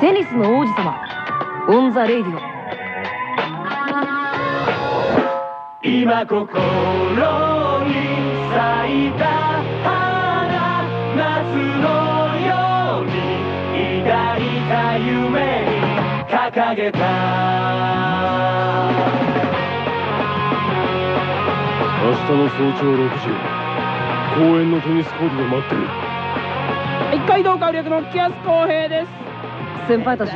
テニスの王子様 on the Radio。今心に咲いた花夏のように抱いた夢に掲げた。明日の早朝6時公園のテニスコートで待ってる。一海道川略の木安公平です先輩たち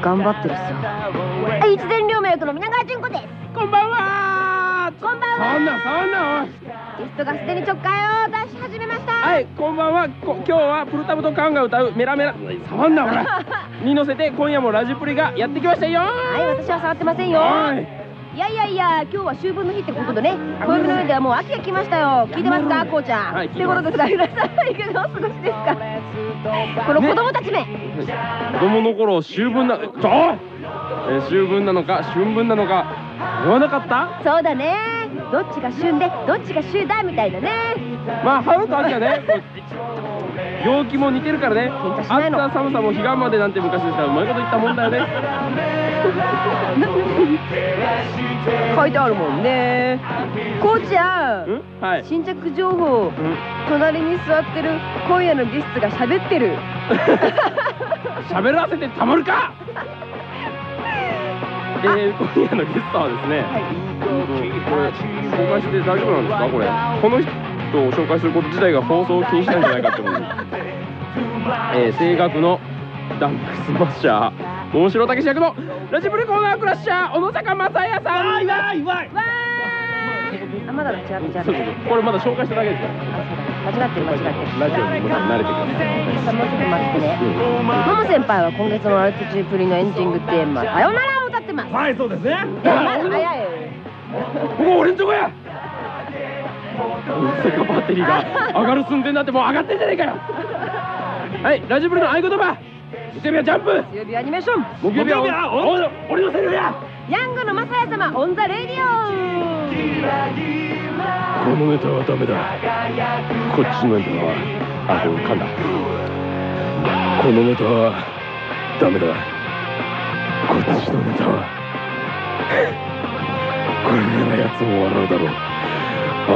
頑張ってるっすよはい一前両名役の皆川淳子です。こんばんは。こんばんは。そんなそんな。おいゲストがすでにちょっかいを出し始めました。はいこんばんは。こ今日はプルタブとカンが歌うメラメラ。触んなほら。に乗せて今夜もラジプリがやってきましたよ。はい私は触ってませんよ。おいいやいやいや今日は秋分の日ってことでね。暦の上ではもう秋が来ましたよ。聞いてますかこうちゃん、はいということですが皆さんいかがお過ごしですか？この子供たちめ、子供の頃秋分なちょえー秋分なのか春分なのか言わなかった？そうだね。どっちが旬でどっちが秋だみたいなね。まあ春と秋はね 陽気も似てるからね。暑さ寒さも彼岸までなんて昔でしたらうまいこと言ったもんだよね書いてあるもんね。こうちゃんうん？はい。新着情報うん。隣に座ってる今夜のゲストが喋ってる。喋らせてたまるか！えー、今夜のゲストはですね、うんこれ紹介して大丈夫なんですか？これ。この人を紹介すること自体が放送禁止なんじゃないかって思う。えー、声楽のダンクスマッシャー大城武史役のラジブリコーナークラッシャー小野坂正也さんわいわいわい。あまだ違う違う。そうそうそう。これまだ紹介しただけですか？ら間違ってる間違ってる。ラジオにまだ慣れてくださいもうちょっと待ってね。マモ先輩は今月のラジチプリのエンディングテーマ「さよなら」を歌ってます。はいそうですね。まだ早いよ。ここ俺んとこや。大阪バッテリーが上がる寸前だってもう上がってんじゃねえかよ。はいラジブリの合言葉月曜日はジャンプ。水曜日アニメーション。木曜日は俺のセリフやヤングのマサヤ様オンザレディオ。このネタはダメだ。こっちのネタはあこれ噛んだこのネタはダメだ。こっちのネタは。これならやつも笑うだろう。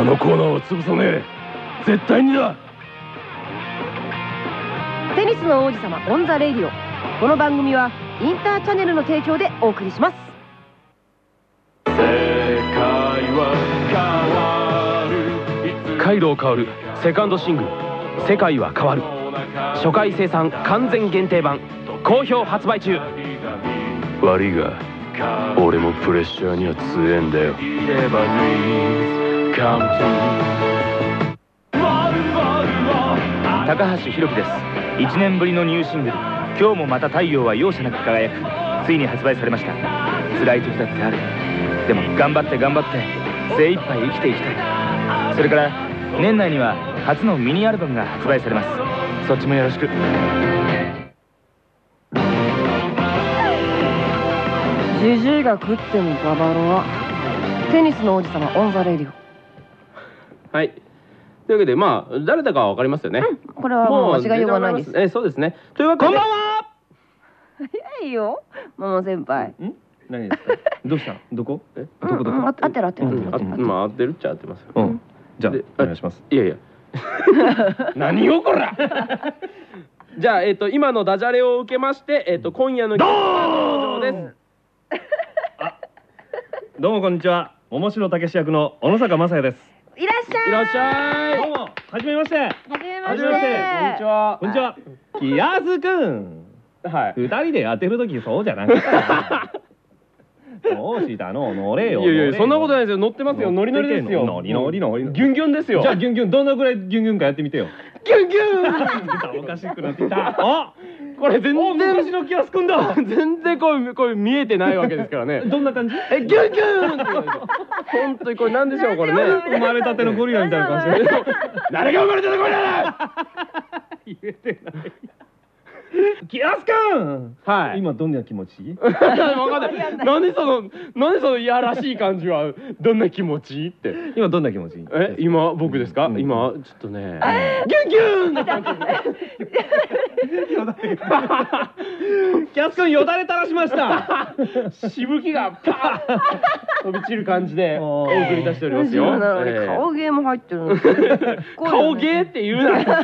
あのコーナーを潰さねえ。絶対にだテニスの王子様 on the radio。この番組はインターチャネルの提供でお送りします。世界は変わる。海堂薫セカンドシングル「世界は変わる」初回生産完全限定版。好評発売中。悪いが俺もプレッシャーには強えんだよ。高橋宏樹です1年ぶりのニューシングル「今日もまた太陽は容赦なく輝く」ついに発売されました。辛い時だってある。でも頑張って頑張って精一杯生きていきたい。それから年内には初のミニアルバムが発売されます。そっちもよろしく。ジジイが食ってもババロア。テニスの王子様 on the radio。はいというわけでまあ誰だかは分かりますよね、これはもう間違いようがないです。えそうですね。というわけで。こんばんは早いよ桃先輩。何ですか？どうしたどこ？え？どこどこうんうんあ合ってる合ってる。合ってる。合あってる。まあ合ってるっちゃ合ってますよ。うん。じゃあでお願いします。いやいや。何をこら！じゃあ、えっと今のダジャレを受けまして、えっと今夜のゲストが登場です。どうもこんにちは。面白武史役の小野坂雅也ですいらっしゃい。いらっしゃい。どうもはじめまして。はじめまして。こんにちは。こんにちは。気安くん。はい。二人で当てる時そうじゃなかったよどうしたの？乗れよいやいやそんなことないいですよ。乗ってますよ。ノリノリですよ。ノリノリノリ。ギュンギュンですよ。じゃあギュンギュンどんなぐらいギュンギュンかやってみてよギュンギュン。おかしくなってきた。あこれ全お昔然の気安くんだ。全然こうこう見えてないわけですからね。どんな感じ？えギュンギュン本当にこれなんでしょうこれね。生まれたてのゴリラみたいな感じで誰が生まれたのこれだ！言えてないやすくんはい。今どんな気持ち？わかんない。何その何そのいやらしい感じは？どんな気持ち？って。今どんな気持ち？え今僕ですか、うん。今ちょっとね。ギュンギュン！な感じキャス君よだれ垂らしましたしぶきがパーッ飛び散る感じでお送り出しておりますよええ顔芸も入ってるんですよ顔芸って言うなごめんな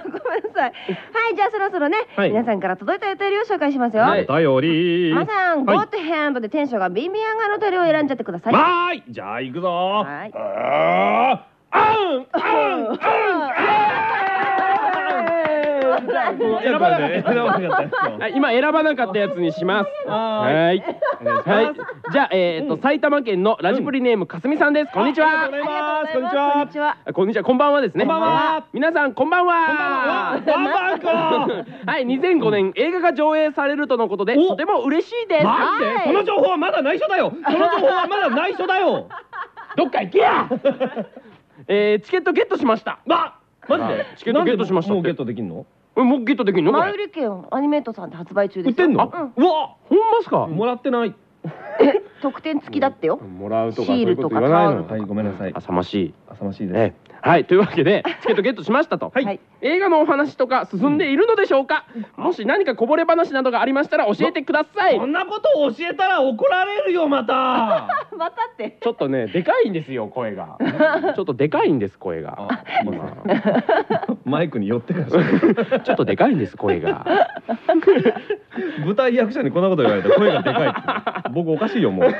さい。はい、じゃあそろそろね、はい皆さんから届いたお便りを紹介しますよ。はい。お便り。まさん、はい。ゴッドヘンドでテンションがビンビン上がるお便りを選んじゃってください。わーい。じゃあ行くぞ。はい。あーあんあん選ばなかった。選ばなかった。ですよはい今選ばなかったやつにします。ははい。はい。じゃあえっと埼玉県のラジプリネームかすみさんです。こんにちは。ありがとうございます。こんにちは。こんにちは。あこんにちは。こんばんはですね。こんばんは。えー皆さんこんばんは。ワンバンコはい2005年映画が上映されるとのことでお。とても嬉しいです。マジで？はい。その情報はまだ内緒だよ。その情報はまだ内緒だよ。どっか行けや。えーチケットゲットしました。わマジはい。でチケットゲットしましたもうゲットできんの？えもうゲットできるの？これマウリケンアニメートさんで発売中ですよ。売ってんの？うわほんまっすか？もらってない。え、特典付きだってよ。もらうとかシールとかそういうこと言わないのタオルはいごめんなさい。浅ましい。浅ましいです。ええはいというわけで チケットゲットしましたと。はい。はい。映画のお話とか進んでいるのでしょうか、もし何かこぼれ話などがありましたら教えてください。そんなことを教えたら怒られるよまた。またって。ちょっとねでかいんですよ声が。ちょっとでかいんです声が。マイクに寄ってからしちょっとでかいんです声が。舞台役者にこんなこと言われたら声がでかいって。僕おかしいよもう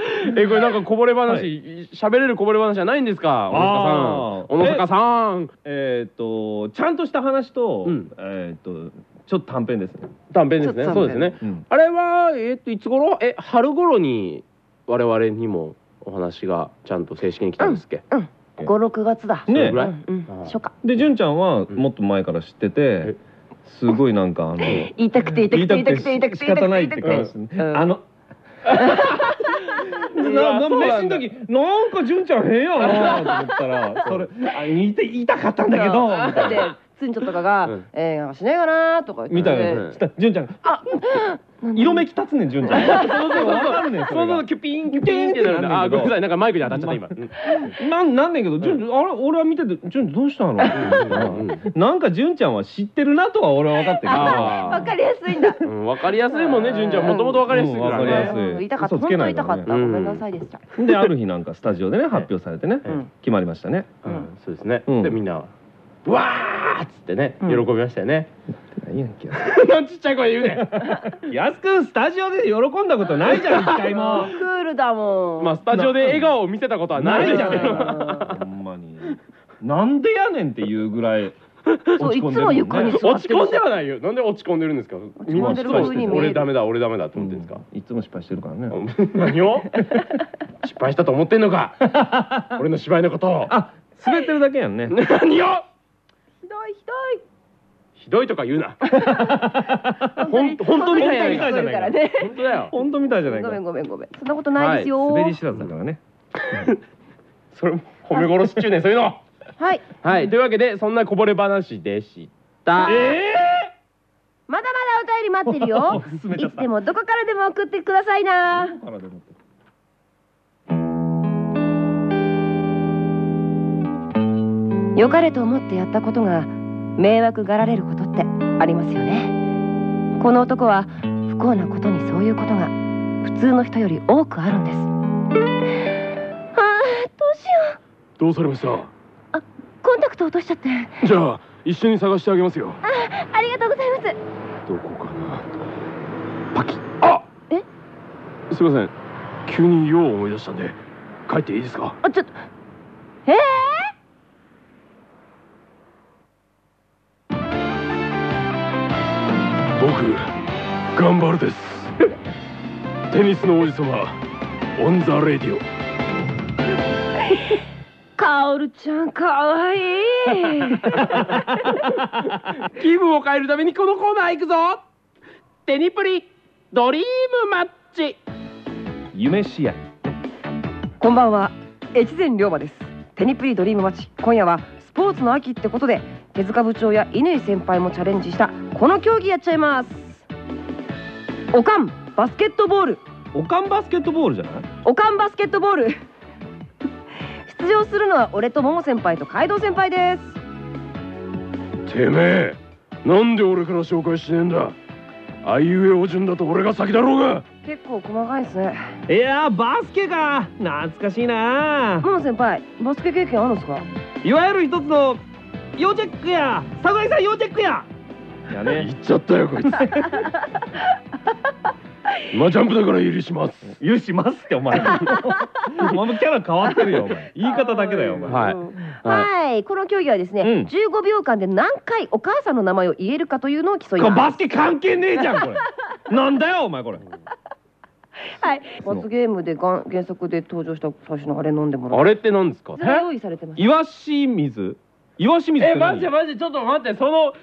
えこれなんかこぼれ話喋、れるこぼれ話じゃないんですか？小野坂さん。小野坂さん。えっとちゃんとした話と、うん。えっとちょっと短編です。ね、短編ですね。そうですね、うん。あれはえっといつ頃？え春頃に我々にもお話がちゃんと正式に来たんですっけ、うん。五六月だ。ね初夏。で純ちゃんはん。もっと前から知ってて、すごいなんかあの 言いたくて言いたくて言いたくて言いたくて仕方ないって言いたくて感じうんあのななの時なんか純ちゃん変やなと思ったら それあ言いた言いたかったんだけどみたいでなつんちょとかがうん「えー、しねえかな」とか言って。みたいでなしたら純ちゃんがあ色めき立つねん純ちゃん。そうそうそうわかるねんそう。そうキュピーンキュピーンってなるんだあーごめんなさい。なんかマイクに当たっちゃった今、うん。なんなんねんけど純ちゃん。あれ俺は見てて純ちゃんどうしたの？なんか純ちゃんは知ってるなとは俺は分かってる。わかりやすいんだ。うん、分かりやすいもんね、純ちゃん、もともと分かりやすいからうん分かりやすい。ね。うん。言いたかった。本当けないからね言いた。かったごめんなさいでした。である日なんかスタジオでね発表されてね。ん。決まりましたね。うん、そうですね。うん。で、みんな。わーっつってね、喜びましたよね。何やんけなんちっちゃい声言うね。やすくんスタジオで喜んだことないじゃん 一回もクールだもんまあ、スタジオで笑顔を見せたことはないじゃんほんまになんでやねんっていうぐらいそういつも床に座落ち込んってるしではないよ。なんで落ち込んでるんですか？ち込んでる風に見える俺ダメだ、俺ダメだって思ってるんですか？いつも失敗してるからね何を？失敗したと思ってんのか？俺の芝居のことを。あ滑ってるだけやんね何を？ひどいひどいひどいとか言うな。ほん、本当みたいやないか。本当だよ。本当みたいじゃないか。ごめんごめんごめん。そんなことないですよ。滑り知らずだからねそれも褒め殺し中年そういうの。はい。はい、というわけでそんなこぼれ話でした。えまだまだお便り待ってるよ。いつでもどこからでも送ってくださいな。ーからでもって。良かれと思ってやったことが迷惑がられることってありますよね。この男は不幸なことにそういうことが普通の人より多くあるんです。ああどうしよどうされました？うコンタクト落としちゃって。じゃあ一緒に探してあげますよ。あありがとうございます。どこかな？パキッ。あ！え？すいません。急に用を思い出したんで帰っていいですか？あちょっとン・バルです。テニスの王子様オン・ザ・レディオ。カオルちゃんかわいい。気分を変えるためにこのコーナー行くぞ。テニプリドリームマッチ。夢視野こんばんは。越前龍馬です。テニプリドリームマッチ。今夜はスポーツの秋ってことで手塚部長や乾先輩もチャレンジしたこの競技やっちゃいます。おかんバスケットボール。おかんバスケットボールじゃない？おかんバスケットボール。出場するのは俺と桃先輩と海道先輩です。てめえなんで俺から紹介しねえんだ？あいうえお順だと俺が先だろうが。結構細かいっすね。いやバスケか。懐かしいな。桃先輩バスケ経験あるんですか？いわゆる一つの要チェックや侍さん要チェックや。やね。言っちゃったよこいつ。今ジャンプだから許します。許しますってお前。お前もキャラ変わってるよお前。言い方だけだよお前。はい、はい。この競技はですね、うん、15秒間で何回お母さんの名前を言えるかというのを競います。バスケ関係ねえじゃんこれ。なんだよお前これ。はい、罰ゲームでがん原作で登場した最初のあれ飲んでもらうあれってなんですか？用意されてます。いわし水？い清水えマジでマジでちょっと待ってその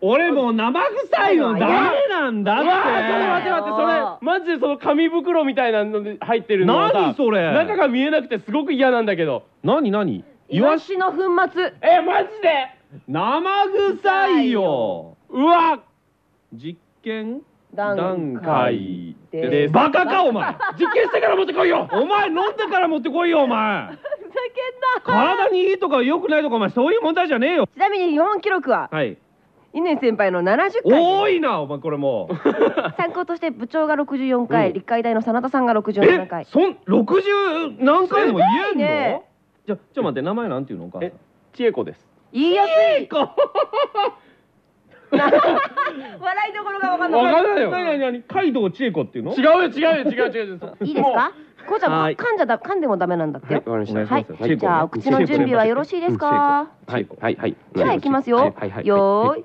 俺もう生臭いのだ。めなんだって。わちょっと待って待ってそれマジでその紙袋みたいなの入ってるのが何それ？中が見えなくてすごく嫌なんだけど。何何？イワシの粉末。えマジで？生臭いよ。うわ。実験？段階でバカかお前。実験してから持ってこいよ。お前飲んでから持ってこいよお前。ふざけんな。体にいいとか良くないとかお前そういう問題じゃねえよ。ちなみに日本記録ははい。稲先輩の七十回多いなお前これも 参考として部長が六十四回、うん、立海大の真田さんが六十七回。そん六十何回でも言えんの、ね、じゃちょ待って名前なんていうのか？母千恵子です。言いやすい。笑いどころがわかんない。分かんないよ。何何カ海道千恵子っていうの？違うよ違うよ違う違う違ういいですか？こうちゃん噛んじゃだ噛んでもダメなんだって。はい、はい、じゃあお口の準備はよろしいですか？はいはいはい。じゃあいきますよ。よーい。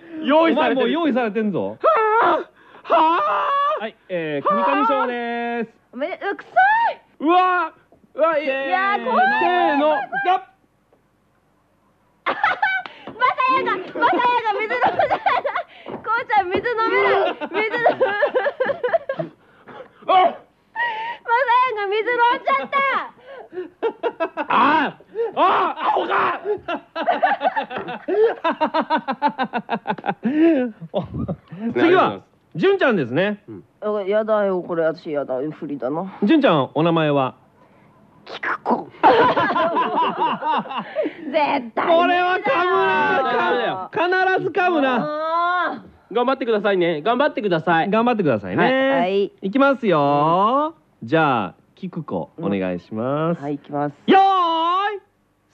用意されてもう用意されてんぞ。はあ。はあ。はいえー国神賞です。おめでうくさい。うわ。うわいやー怖い。せーの。ガッ。まさやがまさやが水飲むじゃない。こうちゃん水飲めない。水飲むまさやが水飲んじゃった。ああアホか。次は純ちゃんですね。やだよこれ私やだよ不利だな。純ちゃんお名前は？きくこ。絶対。これは噛むな。必ず噛むな。頑張ってくださいね。頑張ってください。頑張ってくださいね。はい。いきますよ。じゃあきくこお願いします。はいいきます。よーい。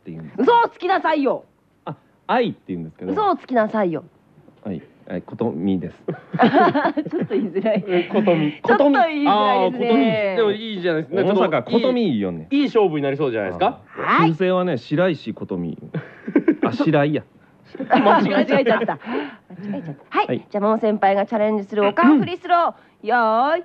って言うんです嘘をつきなさいよ。あ愛って言うんですけど嘘をつきなさいよ。はい。はいことみです。ちょっと言いづらい。えことみ。ちょっと言いづらいですあーことみ。ねでもいいじゃないですか。大ちょっ阪ことみいいよね。いい勝負になりそうじゃないですか？はい。はね白石ことみ。あ白井や。間違えちゃった。間違えちゃった。はい、はい。じゃあもも先輩がチャレンジするおかん。フリースロー。よーい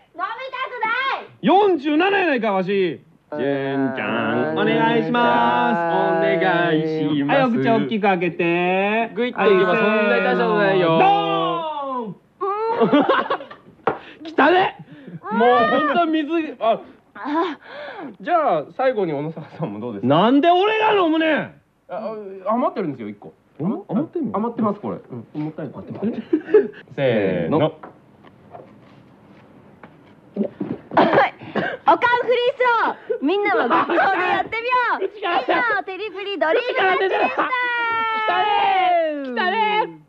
47やないかわし。じゅんちゃんお願いします。お願いします。はいお口大きく開けて。グイッといけばそんなに大したことないよ。ドーン。来たね。もう本当水あじゃあ最後に小野坂さんもどうですか？なんで俺が飲むねん。ああ余ってるんですよ一個。余余ってんの？余ってますこれ、うん、もったいないせーの。はいおかんフリースロー。みんなも学校でやってみよう。以上テリプリドリームマッチでした来たね。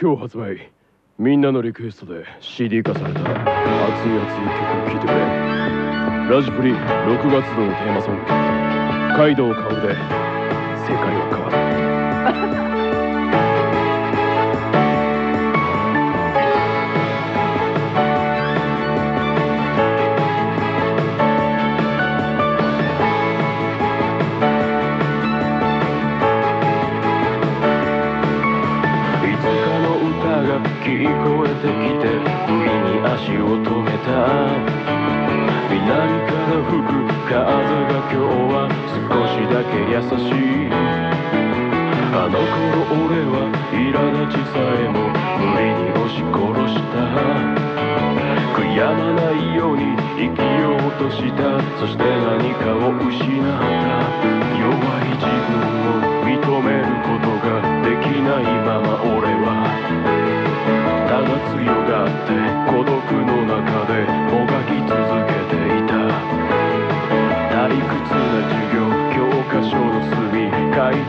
今日発売みんなのリクエストで CD 化された。熱い熱い曲を聴いてくれ。ラジプリ6月度のテーマソング「カイドウ薫で世界は変わる」け優しい。あの頃俺は苛立ちさえも無理に押し殺した。悔やまないように生きようとした。そして何かを失った。弱い自分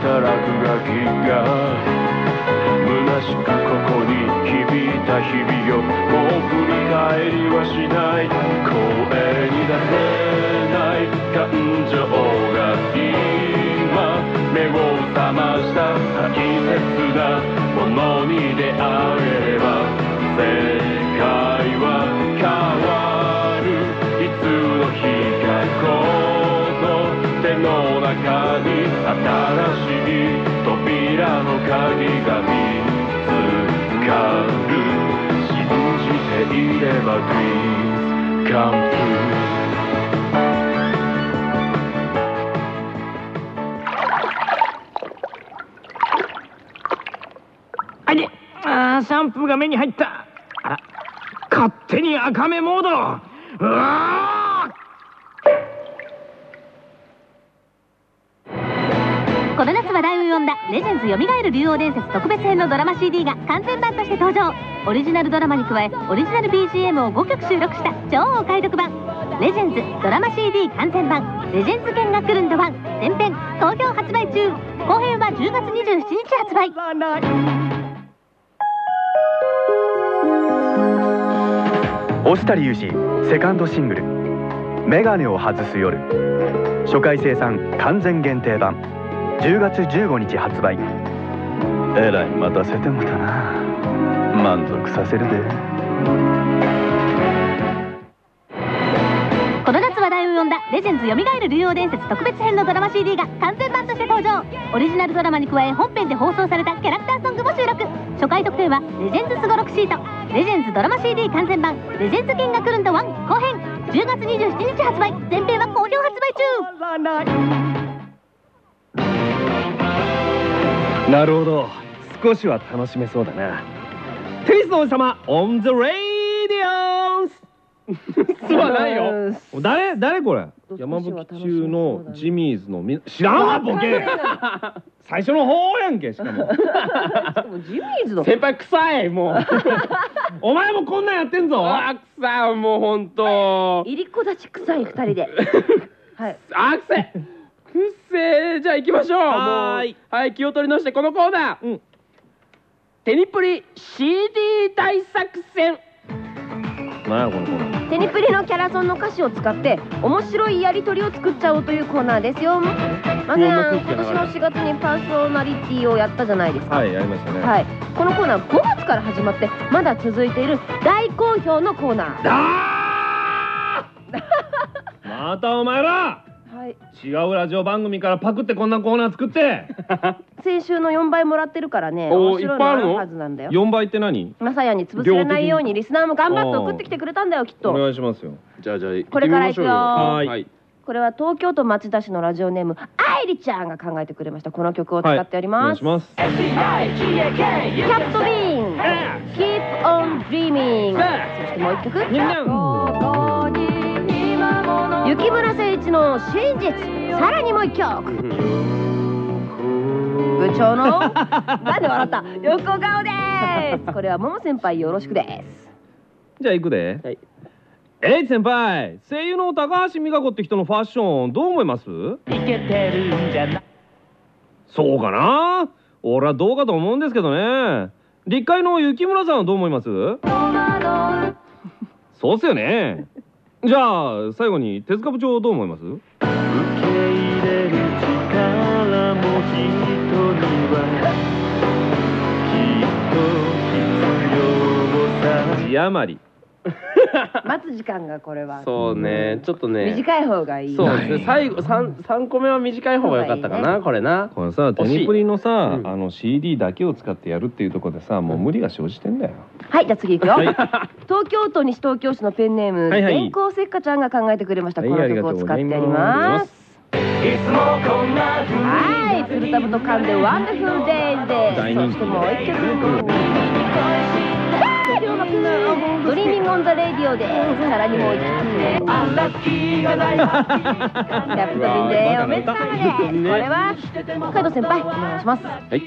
た落書きが虚しくここに響いた日々よもう振り返りはしない。しい扉の鍵が見つかる信じていれば Dreams come true あシャンプーが目に入った。あら勝手に赤目モード。うわレジェンズよみがえる竜王伝説特別編」のドラマ CD が完全版として登場。オリジナルドラマに加えオリジナル BGM を5曲収録した超お買い得版「レジェンズドラマ CD 完全版。レジェンズ剣が来るんだ版前編好評発売中。後編は10月27日発売。押谷裕二セカンドシングル「メガネを外す夜」初回生産完全限定版。10月15日発売えらい待たせてもたな。満足させるで。この夏話題を呼んだ「レジェンズよみがえる竜王伝説特別編」のドラマ CD が完全版として登場。オリジナルドラマに加え本編で放送されたキャラクターソングも収録。初回特典はレジェンズすごろくシート。レジェンズドラマ CD 完全版。レジェンズ剣が来るんだ1後編。10月27日発売。前編は好評発売中。なるほど。少しは楽しめそうだな。テニスの王子様オン・ザ・レイディオンスすはないよ。誰誰これ？山吹中のジミーズのみ知らんわボケ。最初の方やんけしかも。ジミーズの。先輩臭いもう。お前もこんなんやってんぞ。あー臭いもう本当。いりこ立ち臭い二人で。はい。あー臭いくっせーじゃあ行きましょう。はーい。はい気を取り直してこのコーナー、うん。テニプリ CD 大作戦。何やこのコーナー。テニプリのキャラソンの歌詞を使って面白いやり取りを作っちゃおうというコーナーですよ。まず今年の4月にパーソナリティをやったじゃないですか。はいやりましたね。はい、このコーナー5月から始まってまだ続いている大好評のコーナー。あー！またお前らはい違うラジオ番組からパクってこんなコーナー作って。先週の4倍もらってるからねおー面白いいっぱいあるの？のあるはずなんだよ。4倍って何？まさやに潰されないようにリスナーも頑張って送ってきてくれたんだよきっおと願いしますよ。じゃあじゃあ行ってこれから行くよ。はーい。はい。これは東京都町田市のラジオネーム愛理ちゃんが考えてくれました。この曲を使っておりお願ます、いします。キャットビーン。Keep on Dreaming そしてもう一曲。雪村誠一の真実さらにもう一曲部長の なんで笑った？横顔ですこれはもも先輩よろしくですじゃあ行くで。はいえい先輩、声優の高橋美香子って人のファッションどう思います？いけてるんじゃないそうかな？俺はどうかと思うんですけどね。立会の雪村さんはどう思います？そうっすよね。じゃあ最後に手塚部長どう思います？受け入れる力も人にはきっと必要さ字余り。待つ時間がこれは。そうね。ちょっとね。短い方がいい。そう。ですね最後三三個目は短い方が良かったかなこれな。これさテニプリのさ、うん。あの CD だけを使ってやるっていうところでさもう無理が生じてんだよ。はいじゃあ次いくよ、東京都西東京市のペンネームはい。はい電光石火ちゃんが考えてくれました、はいこの曲を使ってやります。いつもこんなはい、フルタブと噛んで wonderful days です。そしてもう一曲。リョーマくん、 dreaming on the radio です。さらにもう一曲。あら気がないキャプテンでおめでとうまで。これはカイド先輩お願いします。はい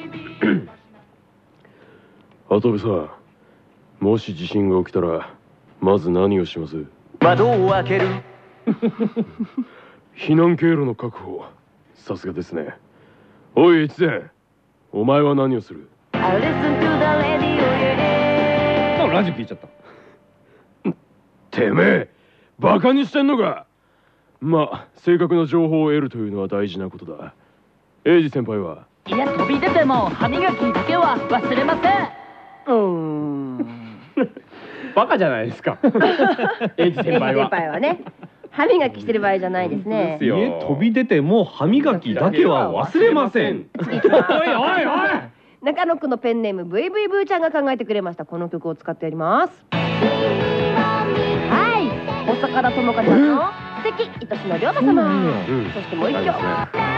跡部さんもし地震が起きたらまず何をします？窓を開ける 避難経路の確保さすがですねおい越前お前は何をする？I listen to the radio, ラジオ聞いちゃった。てめえバカにしてんのかまあ正確な情報を得るというのは大事なことだ英二先輩は？いや飛び出ても歯磨きだけは忘れませんうーん。バカじゃないですか エイジ先輩は先輩はね、歯磨きしてる場合じゃないですね家飛び出ても歯磨きだけは忘れません。おいおいおい。中野区のペンネーム VV ブーちゃんが考えてくれました。この曲を使ってやります。はい。大阪田智香ちゃんの素敵愛しの龍馬様、うん。そしてもう一曲。はい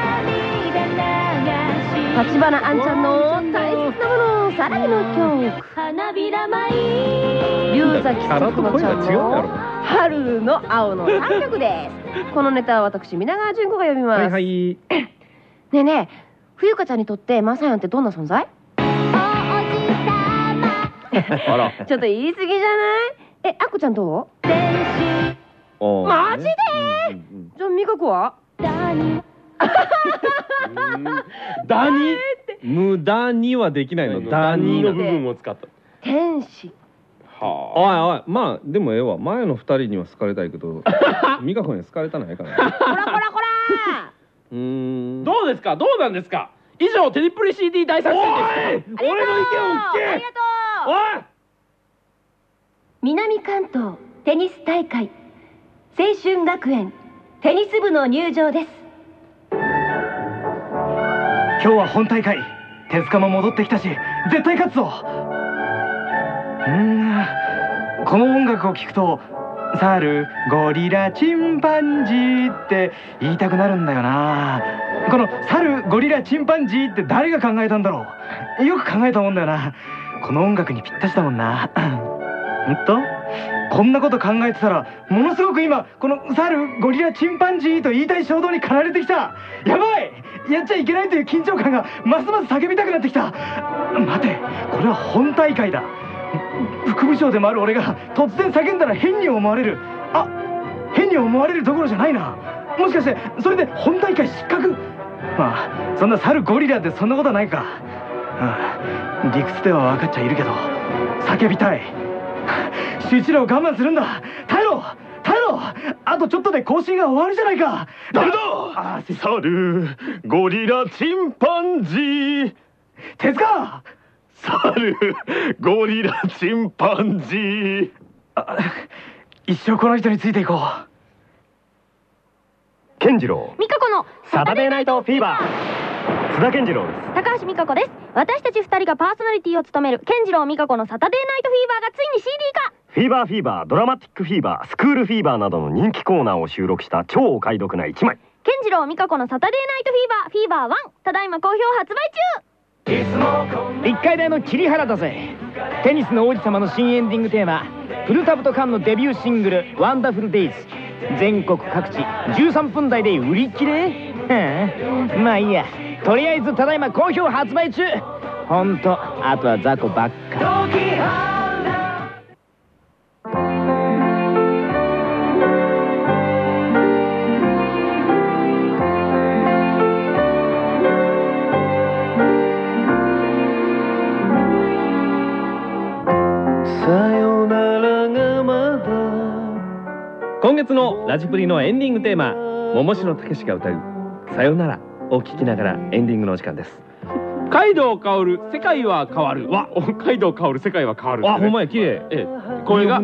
立花あんちゃんの大切なものさらにもう一曲。花びら舞い龍崎さくのちゃんのろ春の青の3曲です。このネタは私皆川純子が読みます、はいはい。ねえねえ冬香ちゃんにとってマサヤンってどんな存在？あら。ちょっと言い過ぎじゃない？えあっこちゃんどう？マジで？うんうんじゃあ美香子は？ダニ。無駄にはできないの。ダニの部分を使った。天使。はおいおい。まあでもええわ。前の二人には好かれたいけど美香子には好かれたないから。なこらこらこらうーん。どうですか？どうなんですか？以上テリプル CD 大作戦です。俺の意見を聞ありけがとう！おい！南関東テニス大会青春学園テニス部の入場です。今日は本大会。手塚も戻ってきたし絶対勝つぞ。うーん。この音楽を聴くと「猿ゴリラチンパンジー」って言いたくなるんだよな。この「猿ゴリラチンパンジー」って誰が考えたんだろう？よく考えたもんだよな。この音楽にぴったしだもんな。ほんと？こんなこと考えてたらものすごく今この猿ゴリラチンパンジーと言いたい衝動に駆られてきた。やばい！やっちゃいけないという緊張感がますます叫びたくなってきた。待てこれは本大会だ。副部長でもある俺が突然叫んだら変に思われる。あ変に思われるどころじゃないな。もしかしてそれで本大会失格？まあそんな猿ゴリラってそんなことはないか。うん理屈では分かっちゃいるけど。叫びたい。集中力を我慢するんだ。耐えろ！耐えろ！あとちょっとで更新が終わるじゃないか。ダメだ猿ゴリラチンパンジー。手塚猿ゴリラチンパンジー。あ一生この人についていこう。健次郎美香子のサタデーナイトフィーバー。津田健次郎です高橋美香子です。私たち二人がパーソナリティを務める健次郎美香子のサタデーナイトフィーバーがついに CD 化。フィーバーフィーバードラマティックフィーバースクールフィーバーなどの人気コーナーを収録した超お買い得な一枚。健次郎美香子のサタデーナイトフィーバーフィーバー1ただいま好評発売中いつもこんな一回台の桐原だぜ。テニスの王子様の新エンディングテーマプルタブトカンのデビューシングル「ワンダフルデイズ」全国各地13分台で売り切れ？まあいいや。とりあえずただいま好評発売中。ほんとあとは雑魚ばっか。今月のラジプリのエンディングテーマ桃城武史が歌う「さよなら」を聴きながらエンディングのお時間です。カイドウ薫る世界は変わる。わカイドウ薫る世界は変わるあほんまや綺麗。ええ。これが韻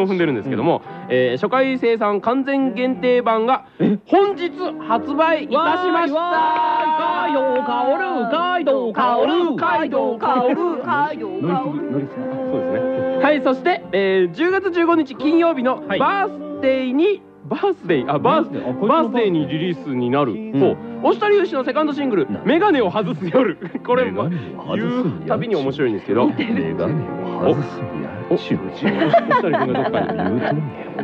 を踏んでるんですけども、えー初回生産完全限定版が本日発売いたしました。カイドウ薫るカイドウ薫る。カイドウ薫るカイドウ乗りすぎ乗りすぎそうですねはいそして、えー10月15日金曜日のはい。バースデーに、バースデーあバースデーバースデーにリリースになる、ん。そう。押したりゆのセカンドシングル「メガネを外す夜」これま言うたびに面白いんですけど。おちゅうちゅう押したり君がどっかに言うとんね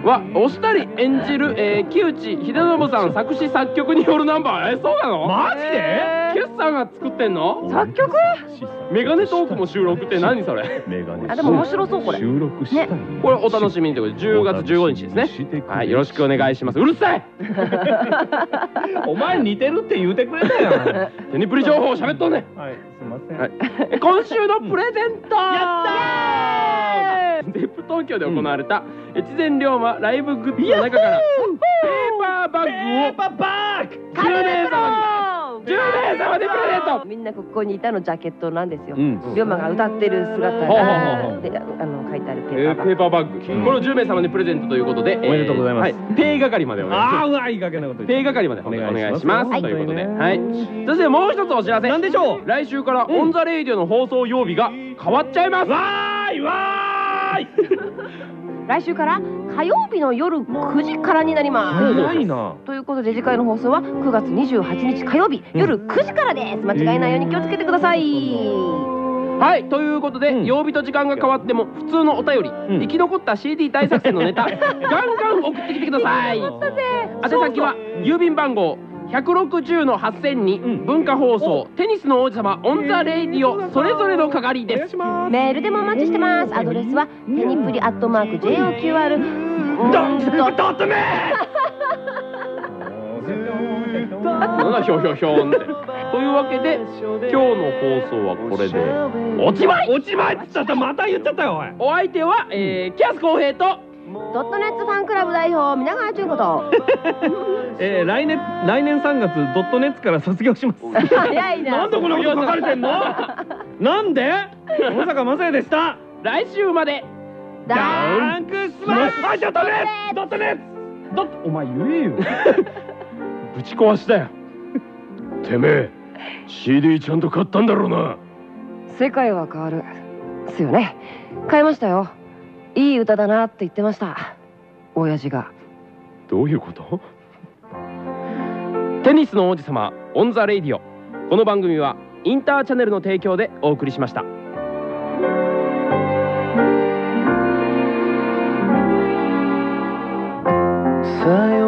んは押したり演じる、えー、木内秀信さん作詞作曲によるナンバー。えそうなの？マジで？決さんが作ってんの？作曲？メガネトークも収録って何それ？メガネ。あでも面白そうこれ。収録したい。これお楽しみにということで10月15日ですね。はいよろしくお願いします。うるさい お前似てるって言うてくれたやん。テニプリ情報喋っとんねん。はいすいません。はい。え今週のプレゼント！やったー！ゼップ東京で行われた越前龍馬ライブグッズの中からペーパーバッグをパバック10名様に10名様にプレゼント。みんなここにいたのジャケットなんですよ、うん。リョーマが歌ってる姿が。であの書いてあるペえーーパーバッグ。ペーパーバッグ。これを10名様にプレゼントということでおめでとうございます。はい、ペイ係までお願いします。ああうわいい加減なことペイ係までお願いします。はいということで、はい。はい、そしてもう一つお知らせ。なんでしょう？来週から on the radio の放送曜日が変わっちゃいます、わーいわーい来週から火曜日の夜9時からになります。早いな。ということで次回の放送は9月28日火曜日夜9時からです。間違えないように気をつけてください。はいということで、うん。曜日と時間が変わっても普通のお便り、ん。生き残った CD 大作戦のネタ ガンガン送ってきてください。宛先は郵便番号160の8000にうん文化放送テニスの王子様 on the radio それぞれの係です。メールでもお待ちしてます。アドレスはテニプリアットマーク JOQR ドットドットメなんだひょひょひょんってというわけで今日の放送はこれでおしまい落ちまいっつっちゃったまた言っちゃったよおいお相手は、えー、キャス公平とドットネットファンクラブ代表皆川純子と。えー、来年来年3月ドットネッツから卒業します。早いな。んでこんなこと書かれてんの？なんで？小坂雅也でした。来週まで。ダンクスマッシュあドットネッツドットネッツドットお前言えよ。ぶち壊したよ。てめえ CD ちゃんと買ったんだろうな。世界は変わる。ですよね。買いましたよいい歌だなって言ってました。親父が。どういうこと？テニスの王子様 on the radio。この番組はインターチャネルの提供でお送りしました。さよ